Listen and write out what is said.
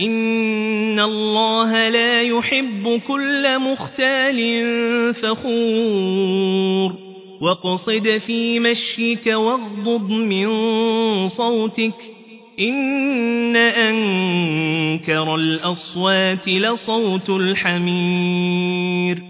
إن الله لا يحب كل مختال فخور واقصد في مشيك واغضض من صوتك إن أنكر الأصوات لصوت الحمير